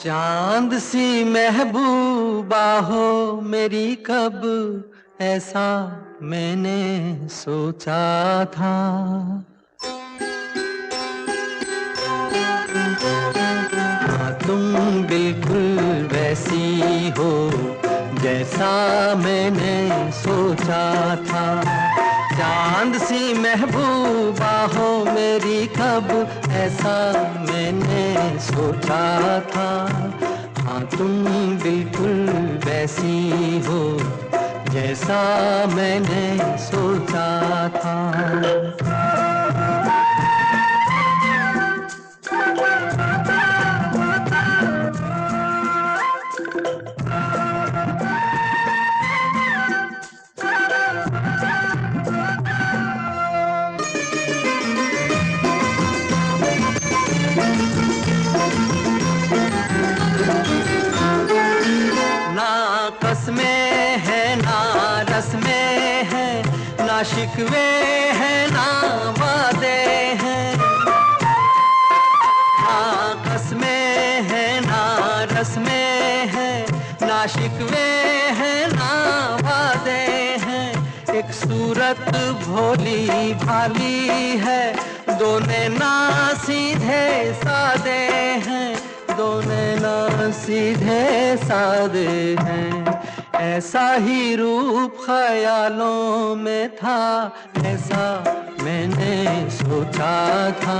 चाँद सी महबूबा हो मेरी कब ऐसा मैंने सोचा था। हाँ तुम बिल्कुल वैसी हो जैसा मैंने सोचा था। चाँद सी महबूबा हो मेरी, कब ऐसा मैंने सोचा था। हाँ तुम बिल्कुल वैसी हो जैसा मैंने सोचा था। कसमें है ना ना शिकवे है ना वादे हैं। ना कसमें है ना रस्में है। ना शिकवे है ना वादे हैं। एक सूरत भोली भाली है। दोने ना सीधे सादे हैं। दोने ना सीधे सादे हैं। ऐसा ही रूप ख्यालों में था ऐसा मैंने सोचा था।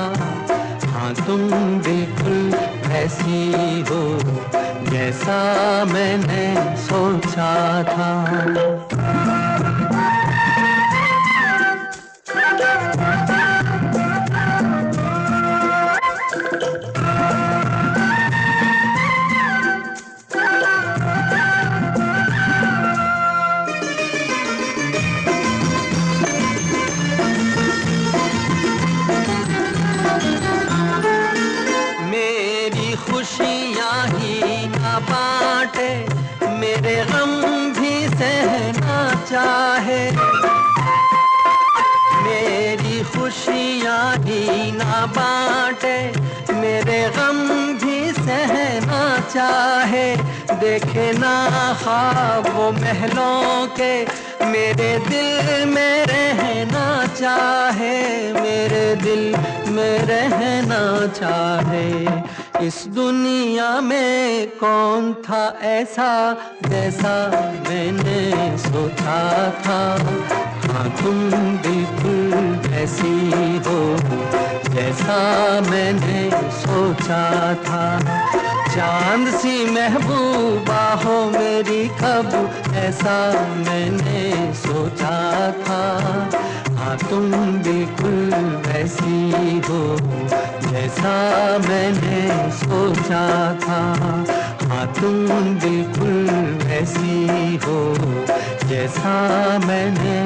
हाँ तुम बिल्कुल ऐसी हो, जैसा मैंने सोचा था। बांटे मेरे गम भी सहना चाहे। मेरी खुशियाँ ही ना बांटे, मेरे गम भी सहना चाहे। देखे ना वो महलों के, मेरे दिल में रहना चाहे, मेरे दिल में रहना चाहे। इस दुनिया में कौन था ऐसा जैसा मैंने सोचा था? हाँ तुम बिल्कुल ऐसी हो, जैसा मैंने सोचा था। चाँद सी महबूबा हो मेरी, कब ऐसा मैंने सोचा था? हाँ तुम बिल्कुल वैसी हो। जैसा मैंने सोचा था। हाँ तुम बिल्कुल वैसी हो जैसा मैंने